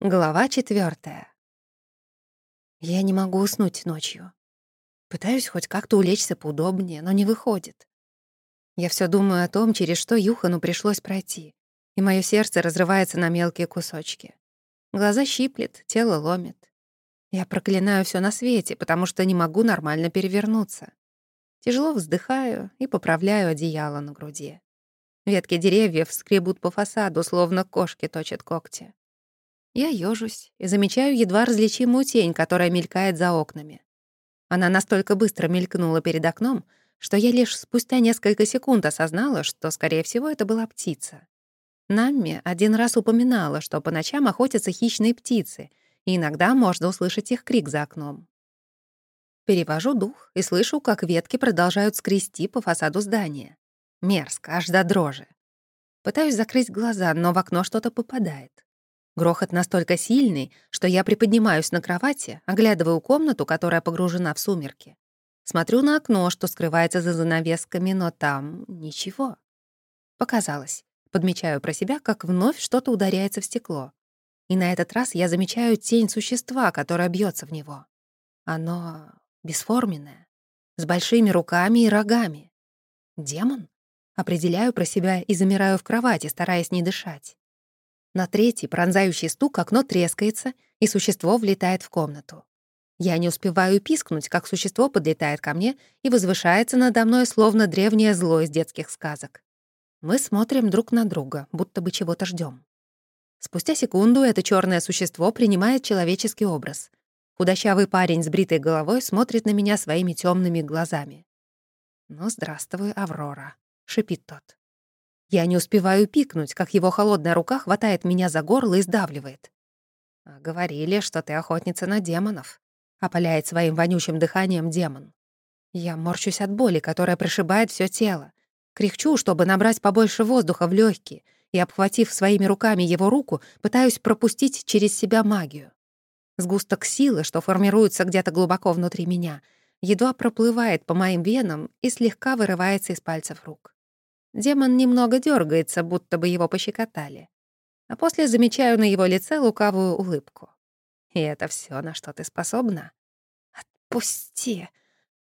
Глава четвертая. Я не могу уснуть ночью. Пытаюсь хоть как-то улечься поудобнее, но не выходит. Я все думаю о том, через что Юхану пришлось пройти, и мое сердце разрывается на мелкие кусочки. Глаза щиплет, тело ломит. Я проклинаю все на свете, потому что не могу нормально перевернуться. Тяжело вздыхаю и поправляю одеяло на груди. Ветки деревьев скребут по фасаду, словно кошки точат когти. Я ёжусь и замечаю едва различимую тень, которая мелькает за окнами. Она настолько быстро мелькнула перед окном, что я лишь спустя несколько секунд осознала, что, скорее всего, это была птица. Намми один раз упоминала, что по ночам охотятся хищные птицы, и иногда можно услышать их крик за окном. Перевожу дух и слышу, как ветки продолжают скрести по фасаду здания. Мерзко, аж до дрожи. Пытаюсь закрыть глаза, но в окно что-то попадает. Грохот настолько сильный, что я приподнимаюсь на кровати, оглядываю комнату, которая погружена в сумерки. Смотрю на окно, что скрывается за занавесками, но там ничего. Показалось. Подмечаю про себя, как вновь что-то ударяется в стекло. И на этот раз я замечаю тень существа, которое бьется в него. Оно бесформенное, с большими руками и рогами. Демон? Определяю про себя и замираю в кровати, стараясь не дышать. На третий пронзающий стук окно трескается, и существо влетает в комнату. Я не успеваю пискнуть, как существо подлетает ко мне и возвышается надо мной, словно древнее зло из детских сказок. Мы смотрим друг на друга, будто бы чего-то ждем. Спустя секунду это черное существо принимает человеческий образ. Худощавый парень с бритой головой смотрит на меня своими темными глазами. «Ну, здравствуй, Аврора», — шипит тот. Я не успеваю пикнуть, как его холодная рука хватает меня за горло и сдавливает. «А «Говорили, что ты охотница на демонов», — опаляет своим вонючим дыханием демон. Я морщусь от боли, которая прошибает все тело. Кряхчу, чтобы набрать побольше воздуха в легкие, и, обхватив своими руками его руку, пытаюсь пропустить через себя магию. Сгусток силы, что формируется где-то глубоко внутри меня, едва проплывает по моим венам и слегка вырывается из пальцев рук. Демон немного дергается, будто бы его пощекотали. А после замечаю на его лице лукавую улыбку. И это все, на что ты способна? Отпусти.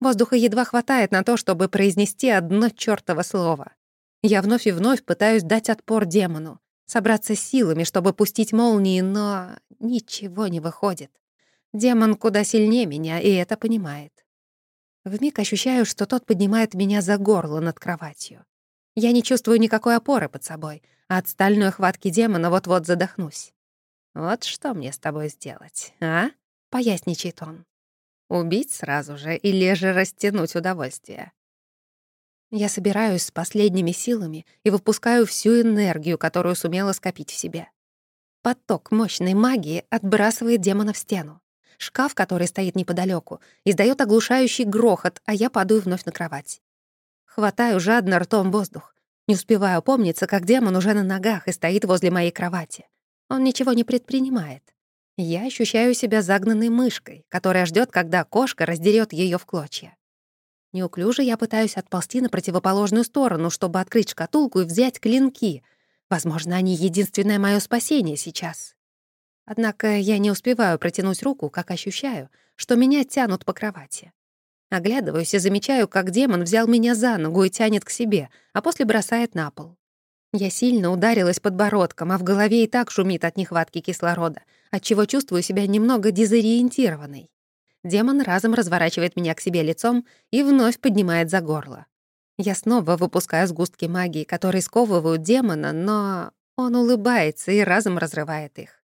Воздуха едва хватает на то, чтобы произнести одно чёртово слово. Я вновь и вновь пытаюсь дать отпор демону, собраться силами, чтобы пустить молнии, но ничего не выходит. Демон куда сильнее меня, и это понимает. Вмиг ощущаю, что тот поднимает меня за горло над кроватью. Я не чувствую никакой опоры под собой, а от стальной хватки демона вот-вот задохнусь. «Вот что мне с тобой сделать, а?» — поясничает он. «Убить сразу же или же растянуть удовольствие?» Я собираюсь с последними силами и выпускаю всю энергию, которую сумела скопить в себе. Поток мощной магии отбрасывает демона в стену. Шкаф, который стоит неподалеку, издает оглушающий грохот, а я падаю вновь на кровать. Хватаю жадно ртом воздух. Не успеваю помниться, как демон уже на ногах и стоит возле моей кровати. Он ничего не предпринимает. Я ощущаю себя загнанной мышкой, которая ждет, когда кошка раздерет ее в клочья. Неуклюже я пытаюсь отползти на противоположную сторону, чтобы открыть шкатулку и взять клинки. Возможно, они единственное мое спасение сейчас. Однако я не успеваю протянуть руку, как ощущаю, что меня тянут по кровати. Оглядываюсь и замечаю, как демон взял меня за ногу и тянет к себе, а после бросает на пол. Я сильно ударилась подбородком, а в голове и так шумит от нехватки кислорода, отчего чувствую себя немного дезориентированной. Демон разом разворачивает меня к себе лицом и вновь поднимает за горло. Я снова выпускаю сгустки магии, которые сковывают демона, но он улыбается и разом разрывает их.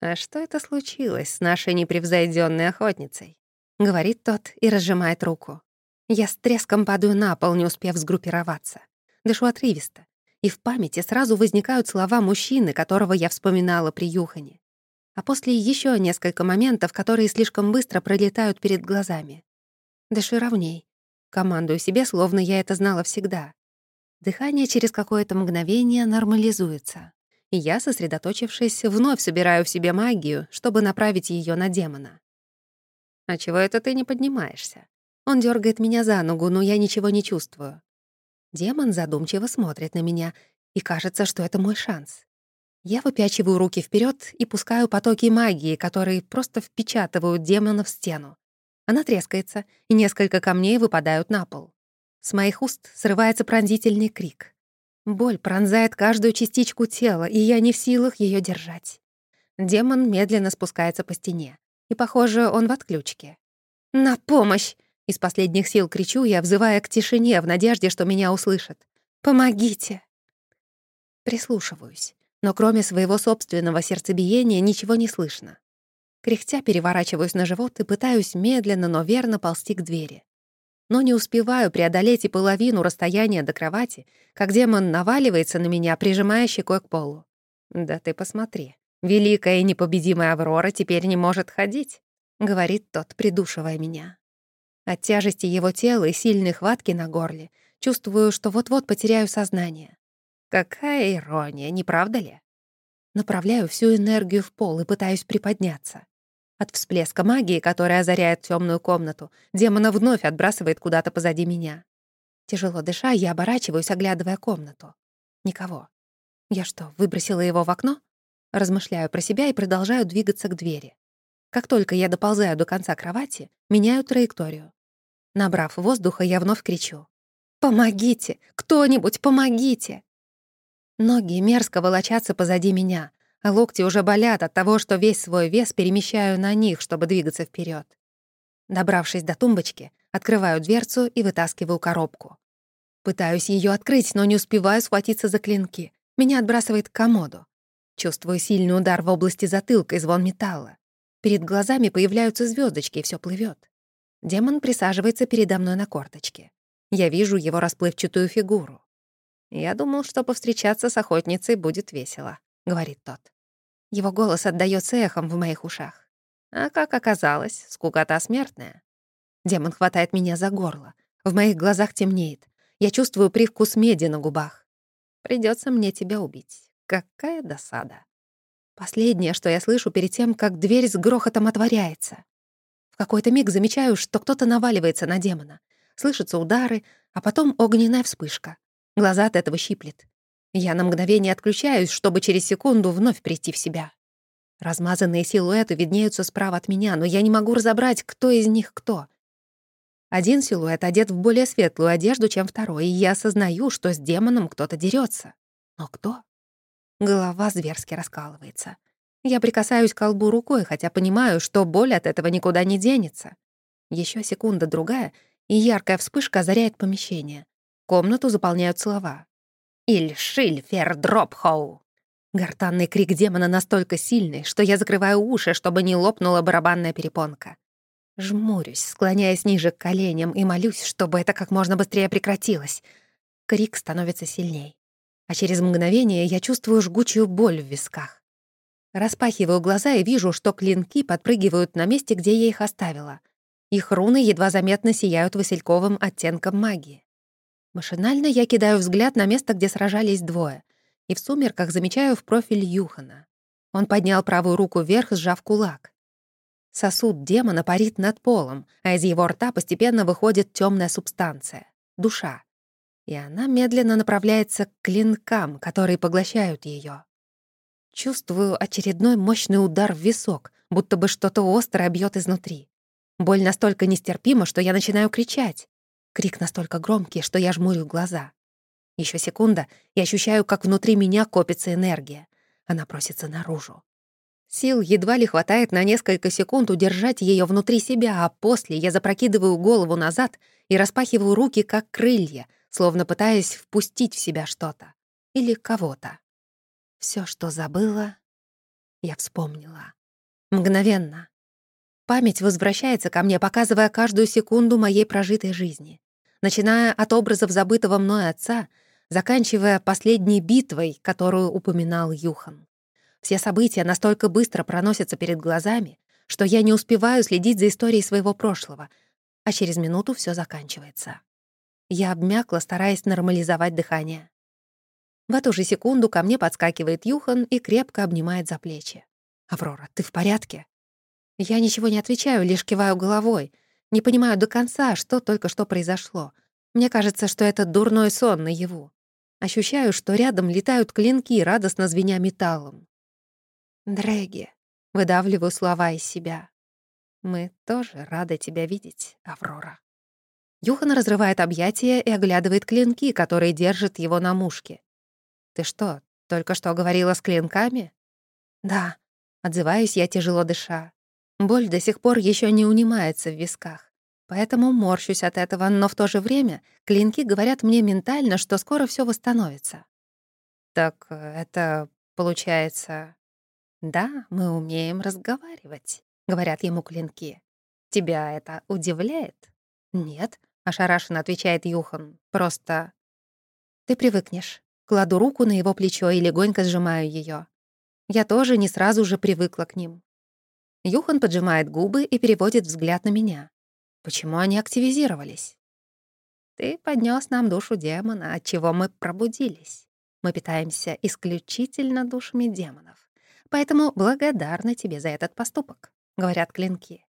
«А что это случилось с нашей непревзойдённой охотницей?» — говорит тот и разжимает руку. Я с треском падаю на пол, не успев сгруппироваться. Дышу отрывисто. И в памяти сразу возникают слова мужчины, которого я вспоминала при Юхане. А после еще несколько моментов, которые слишком быстро пролетают перед глазами. Дыши ровней. Командую себе, словно я это знала всегда. Дыхание через какое-то мгновение нормализуется. И я, сосредоточившись, вновь собираю в себе магию, чтобы направить ее на демона. «А чего это ты не поднимаешься?» Он дергает меня за ногу, но я ничего не чувствую. Демон задумчиво смотрит на меня, и кажется, что это мой шанс. Я выпячиваю руки вперед и пускаю потоки магии, которые просто впечатывают демона в стену. Она трескается, и несколько камней выпадают на пол. С моих уст срывается пронзительный крик. Боль пронзает каждую частичку тела, и я не в силах ее держать. Демон медленно спускается по стене, и, похоже, он в отключке. «На помощь!» — из последних сил кричу я, взывая к тишине в надежде, что меня услышат. «Помогите!» Прислушиваюсь но кроме своего собственного сердцебиения ничего не слышно. Кряхтя переворачиваюсь на живот и пытаюсь медленно, но верно ползти к двери. Но не успеваю преодолеть и половину расстояния до кровати, как демон наваливается на меня, прижимая щекой к полу. «Да ты посмотри, великая и непобедимая Аврора теперь не может ходить», — говорит тот, придушивая меня. От тяжести его тела и сильной хватки на горле чувствую, что вот-вот потеряю сознание. Какая ирония, не правда ли? Направляю всю энергию в пол и пытаюсь приподняться. От всплеска магии, которая озаряет темную комнату, демона вновь отбрасывает куда-то позади меня. Тяжело дыша, я оборачиваюсь, оглядывая комнату. Никого. Я что, выбросила его в окно? Размышляю про себя и продолжаю двигаться к двери. Как только я доползаю до конца кровати, меняю траекторию. Набрав воздуха, я вновь кричу. «Помогите! Кто-нибудь, помогите!» Ноги мерзко волочатся позади меня, а локти уже болят от того, что весь свой вес перемещаю на них, чтобы двигаться вперед. Добравшись до тумбочки, открываю дверцу и вытаскиваю коробку. Пытаюсь ее открыть, но не успеваю схватиться за клинки. Меня отбрасывает к комоду. Чувствую сильный удар в области затылка и звон металла. Перед глазами появляются звездочки, и все плывет. Демон присаживается передо мной на корточке. Я вижу его расплывчатую фигуру. «Я думал, что повстречаться с охотницей будет весело», — говорит тот. Его голос отдаётся эхом в моих ушах. А как оказалось, скукота смертная. Демон хватает меня за горло. В моих глазах темнеет. Я чувствую привкус меди на губах. Придётся мне тебя убить. Какая досада. Последнее, что я слышу перед тем, как дверь с грохотом отворяется. В какой-то миг замечаю, что кто-то наваливается на демона. Слышатся удары, а потом огненная вспышка. Глаза от этого щиплет. Я на мгновение отключаюсь, чтобы через секунду вновь прийти в себя. Размазанные силуэты виднеются справа от меня, но я не могу разобрать, кто из них кто. Один силуэт одет в более светлую одежду, чем второй, и я осознаю, что с демоном кто-то дерется. Но кто? Голова зверски раскалывается. Я прикасаюсь к колбу рукой, хотя понимаю, что боль от этого никуда не денется. Еще секунда-другая, и яркая вспышка озаряет помещение. Комнату заполняют слова. «Иль шиль фер дропхоу». Гортанный крик демона настолько сильный, что я закрываю уши, чтобы не лопнула барабанная перепонка. Жмурюсь, склоняясь ниже к коленям и молюсь, чтобы это как можно быстрее прекратилось. Крик становится сильней. А через мгновение я чувствую жгучую боль в висках. Распахиваю глаза и вижу, что клинки подпрыгивают на месте, где я их оставила. Их руны едва заметно сияют васильковым оттенком магии. Машинально я кидаю взгляд на место, где сражались двое, и в сумерках замечаю в профиль Юхана. Он поднял правую руку вверх, сжав кулак. Сосуд демона парит над полом, а из его рта постепенно выходит темная субстанция — душа. И она медленно направляется к клинкам, которые поглощают ее. Чувствую очередной мощный удар в висок, будто бы что-то острое бьет изнутри. Боль настолько нестерпима, что я начинаю кричать. Крик настолько громкий, что я жмурю глаза. Еще секунда, и ощущаю, как внутри меня копится энергия. Она просится наружу. Сил едва ли хватает на несколько секунд удержать ее внутри себя, а после я запрокидываю голову назад и распахиваю руки, как крылья, словно пытаясь впустить в себя что-то. Или кого-то. Все, что забыла, я вспомнила. Мгновенно. Память возвращается ко мне, показывая каждую секунду моей прожитой жизни начиная от образов забытого мной отца, заканчивая последней битвой, которую упоминал Юхан. Все события настолько быстро проносятся перед глазами, что я не успеваю следить за историей своего прошлого, а через минуту все заканчивается. Я обмякла, стараясь нормализовать дыхание. В эту же секунду ко мне подскакивает Юхан и крепко обнимает за плечи. «Аврора, ты в порядке?» Я ничего не отвечаю, лишь киваю головой — не понимаю до конца, что только что произошло. Мне кажется, что это дурной сон наяву. ощущаю, что рядом летают клинки, радостно звеня металлом. «Дрэги», — выдавливаю слова из себя. «Мы тоже рады тебя видеть, Аврора». Юхан разрывает объятия и оглядывает клинки, которые держат его на мушке. «Ты что, только что говорила с клинками?» «Да», — отзываюсь я, тяжело дыша. Боль до сих пор еще не унимается в висках. Поэтому морщусь от этого, но в то же время клинки говорят мне ментально, что скоро все восстановится. «Так э, это получается...» «Да, мы умеем разговаривать», — говорят ему клинки. «Тебя это удивляет?» «Нет», — ошарашенно отвечает Юхан. «Просто...» «Ты привыкнешь». Кладу руку на его плечо и легонько сжимаю ее. Я тоже не сразу же привыкла к ним. Юхан поджимает губы и переводит взгляд на меня. Почему они активизировались? Ты поднес нам душу демона, от чего мы пробудились. Мы питаемся исключительно душами демонов. Поэтому благодарны тебе за этот поступок, говорят клинки.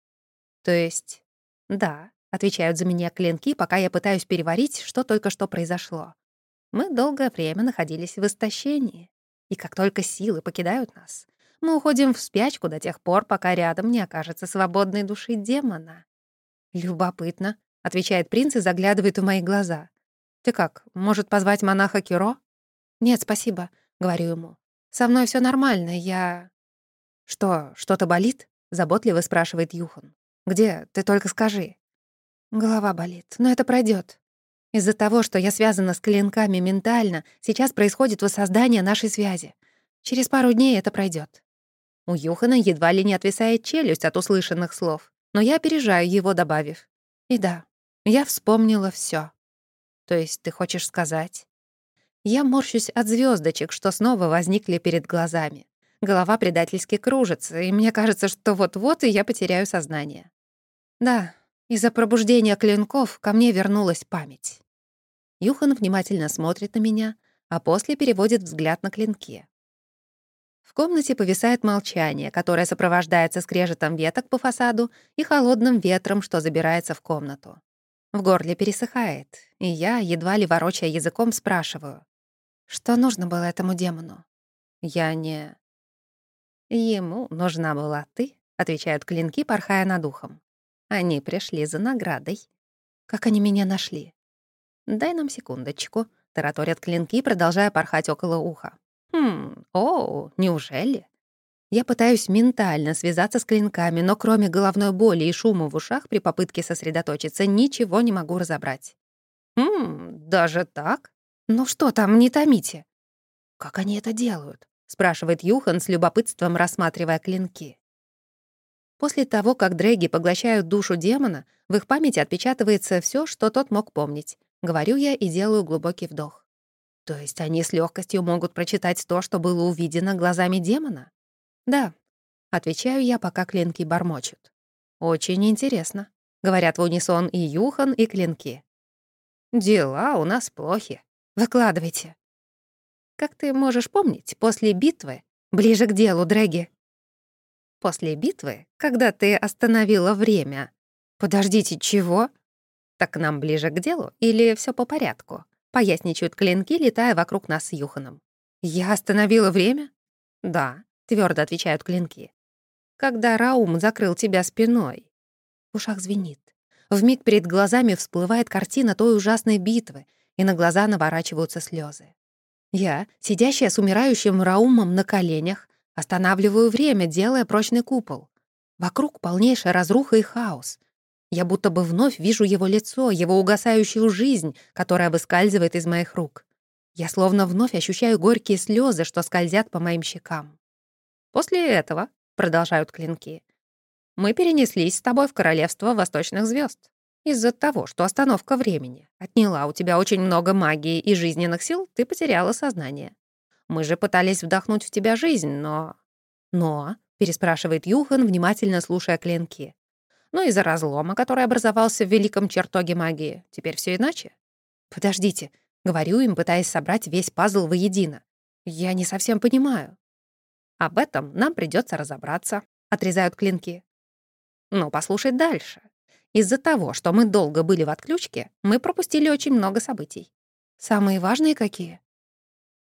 То есть, да, отвечают за меня клинки, пока я пытаюсь переварить, что только что произошло. Мы долгое время находились в истощении, и как только силы покидают нас, мы уходим в спячку до тех пор, пока рядом не окажется свободной души демона. «Любопытно», — отвечает принц и заглядывает в мои глаза. «Ты как, может позвать монаха Киро?» «Нет, спасибо», — говорю ему. «Со мной все нормально, я...» «Что, что-то болит?» — заботливо спрашивает Юхан. «Где? Ты только скажи». Голова болит, но это пройдет. Из-за того, что я связана с клинками ментально, сейчас происходит воссоздание нашей связи. Через пару дней это пройдет. У Юхана едва ли не отвисает челюсть от услышанных слов, но я опережаю его, добавив. И да, я вспомнила все. То есть ты хочешь сказать? Я морщусь от звездочек, что снова возникли перед глазами. Голова предательски кружится, и мне кажется, что вот-вот и я потеряю сознание. Да, из-за пробуждения клинков ко мне вернулась память. Юхан внимательно смотрит на меня, а после переводит взгляд на клинки. В комнате повисает молчание, которое сопровождается скрежетом веток по фасаду и холодным ветром, что забирается в комнату. В горле пересыхает, и я, едва ли ворочая языком, спрашиваю. Что нужно было этому демону? Я не... Ему нужна была ты, отвечают клинки, порхая над ухом. Они пришли за наградой. Как они меня нашли? «Дай нам секундочку», — тараторят клинки, продолжая порхать около уха. «Хм, о, неужели?» Я пытаюсь ментально связаться с клинками, но кроме головной боли и шума в ушах при попытке сосредоточиться, ничего не могу разобрать. «Хм, даже так? Ну что там, не томите!» «Как они это делают?» — спрашивает Юхан с любопытством, рассматривая клинки. После того, как дрэги поглощают душу демона, в их памяти отпечатывается все, что тот мог помнить. Говорю я и делаю глубокий вдох. То есть они с легкостью могут прочитать то, что было увидено глазами демона? Да, отвечаю я, пока клинки бормочут. Очень интересно, говорят в унисон и Юхан, и клинки. Дела у нас плохи. Выкладывайте. Как ты можешь помнить, после битвы, ближе к делу, Дрэги. После битвы, когда ты остановила время. Подождите, чего? Так нам ближе к делу или все по порядку? Поясничают клинки, летая вокруг нас с Юханом. «Я остановила время?» «Да», — твердо отвечают клинки. «Когда Раум закрыл тебя спиной». В ушах звенит. Вмиг перед глазами всплывает картина той ужасной битвы, и на глаза наворачиваются слезы. Я, сидящая с умирающим Раумом на коленях, останавливаю время, делая прочный купол. Вокруг полнейшая разруха и хаос — я будто бы вновь вижу его лицо, его угасающую жизнь, которая выскальзывает из моих рук. Я словно вновь ощущаю горькие слезы, что скользят по моим щекам. «После этого», — продолжают клинки, «мы перенеслись с тобой в королевство восточных звезд. Из-за того, что остановка времени отняла у тебя очень много магии и жизненных сил, ты потеряла сознание. Мы же пытались вдохнуть в тебя жизнь, но...» «Но?» — переспрашивает Юхан, внимательно слушая клинки но из-за разлома, который образовался в великом чертоге магии. Теперь все иначе. Подождите, говорю им, пытаясь собрать весь пазл воедино. Я не совсем понимаю. Об этом нам придется разобраться, отрезают клинки. Но послушай дальше. Из-за того, что мы долго были в отключке, мы пропустили очень много событий. Самые важные какие?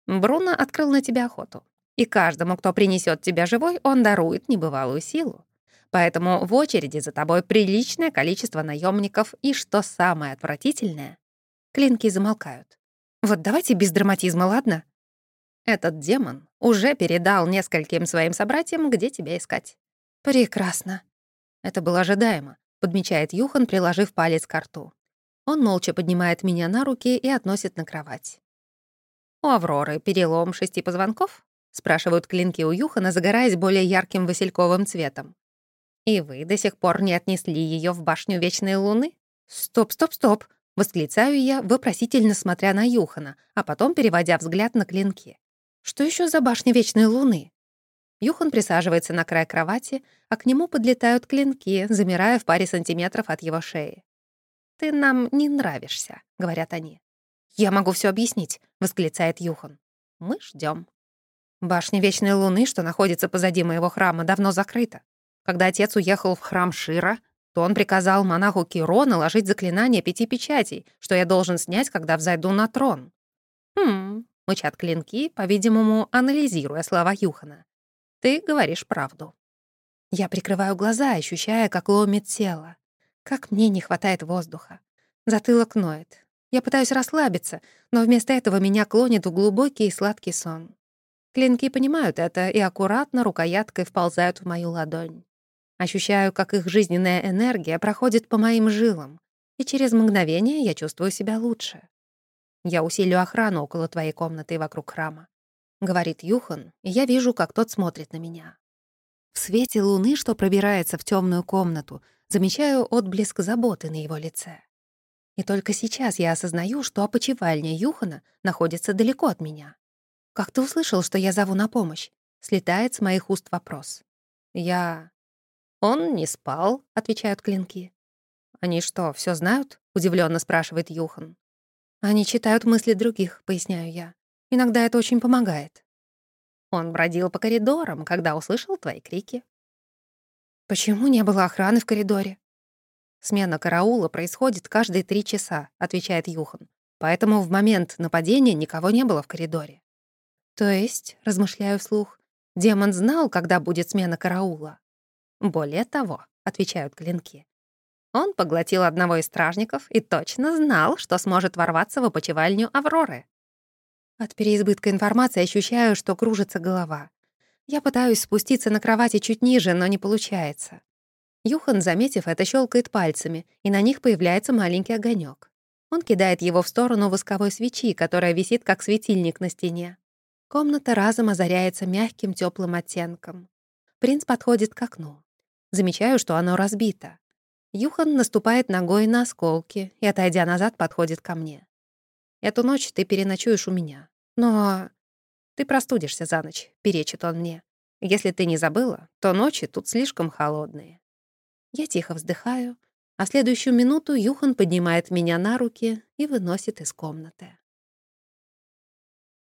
Бруно открыл на тебя охоту. И каждому, кто принесет тебя живой, он дарует небывалую силу. Поэтому в очереди за тобой приличное количество наемников, и, что самое отвратительное, клинки замолкают. Вот давайте без драматизма, ладно? Этот демон уже передал нескольким своим собратьям, где тебя искать. Прекрасно. Это было ожидаемо, подмечает Юхан, приложив палец к рту. Он молча поднимает меня на руки и относит на кровать. «У Авроры перелом шести позвонков?» — спрашивают клинки у Юхана, загораясь более ярким васильковым цветом. «И вы до сих пор не отнесли ее в башню Вечной Луны?» «Стоп, стоп, стоп!» — восклицаю я, вопросительно смотря на Юхана, а потом переводя взгляд на клинки. «Что еще за башня Вечной Луны?» Юхан присаживается на край кровати, а к нему подлетают клинки, замирая в паре сантиметров от его шеи. «Ты нам не нравишься», — говорят они. «Я могу все объяснить», — восклицает Юхан. «Мы ждем. Башня Вечной Луны, что находится позади моего храма, давно закрыта. Когда отец уехал в храм Шира, то он приказал монаху Киро наложить заклинание пяти печатей, что я должен снять, когда взойду на трон. «Хм», — мычат клинки, по-видимому, анализируя слова Юхана. «Ты говоришь правду». Я прикрываю глаза, ощущая, как ломит тело. Как мне не хватает воздуха. Затылок ноет. Я пытаюсь расслабиться, но вместо этого меня клонит в глубокий и сладкий сон. Клинки понимают это и аккуратно рукояткой вползают в мою ладонь. Ощущаю, как их жизненная энергия проходит по моим жилам, и через мгновение я чувствую себя лучше. «Я усилю охрану около твоей комнаты и вокруг храма», — говорит Юхан, и я вижу, как тот смотрит на меня. В свете луны, что пробирается в темную комнату, замечаю отблеск заботы на его лице. И только сейчас я осознаю, что опочивальня Юхана находится далеко от меня. «Как ты услышал, что я зову на помощь?» Слетает с моих уст вопрос. «Я...» «Он не спал», — отвечают клинки. «Они что, все знают?» — удивленно спрашивает Юхан. «Они читают мысли других», — поясняю я. «Иногда это очень помогает». Он бродил по коридорам, когда услышал твои крики. «Почему не было охраны в коридоре?» «Смена караула происходит каждые три часа», — отвечает Юхан. «Поэтому в момент нападения никого не было в коридоре». «То есть», — размышляю вслух, «демон знал, когда будет смена караула?» «Более того», — отвечают клинки, «он поглотил одного из стражников и точно знал, что сможет ворваться в опочивальню Авроры». От переизбытка информации ощущаю, что кружится голова. Я пытаюсь спуститься на кровати чуть ниже, но не получается. Юхан, заметив это, щелкает пальцами, и на них появляется маленький огонек. Он кидает его в сторону восковой свечи, которая висит как светильник на стене. Комната разом озаряется мягким теплым оттенком. Принц подходит к окну. Замечаю, что оно разбито. Юхан наступает ногой на осколки и, отойдя назад, подходит ко мне. «Эту ночь ты переночуешь у меня. Но ты простудишься за ночь», — перечит он мне. «Если ты не забыла, то ночи тут слишком холодные». Я тихо вздыхаю, а следующую минуту Юхан поднимает меня на руки и выносит из комнаты.